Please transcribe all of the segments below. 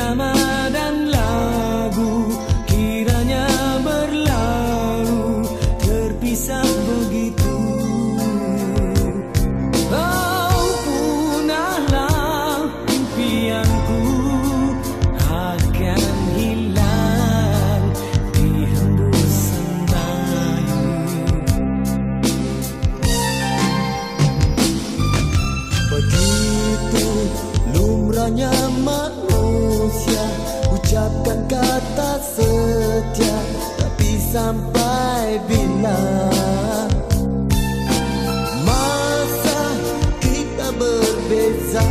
irama dan lagu kiranya berlalu terpisah. Sampai bila Masa kita berbeza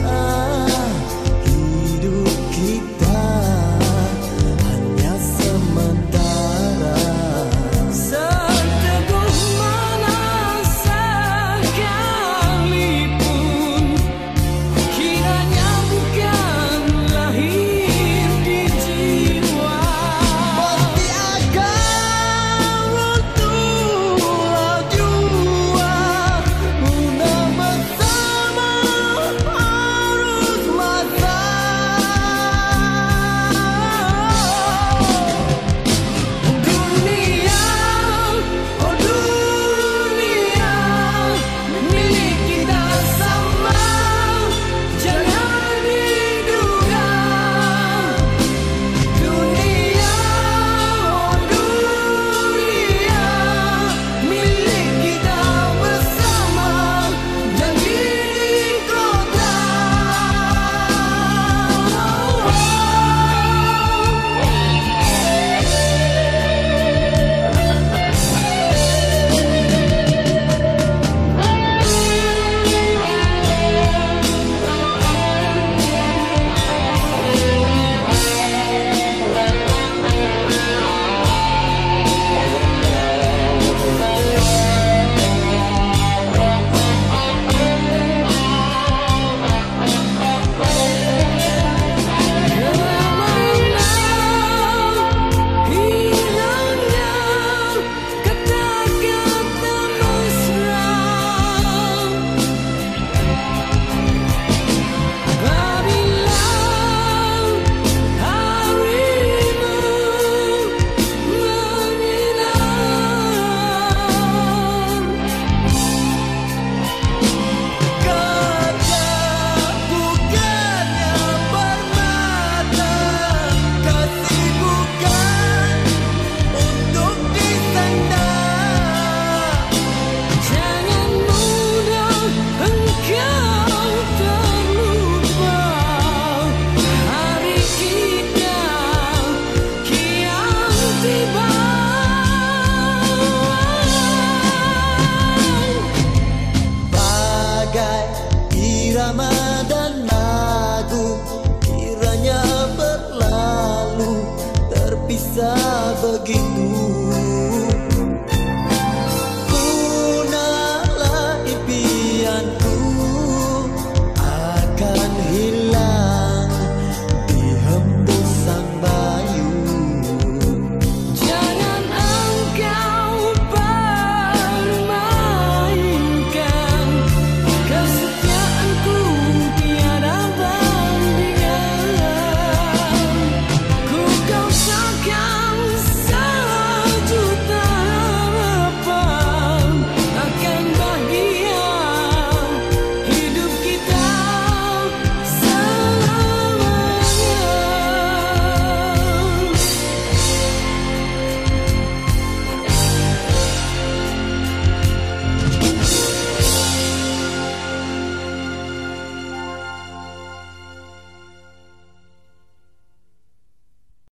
Kiranya berlalu terpisah begitu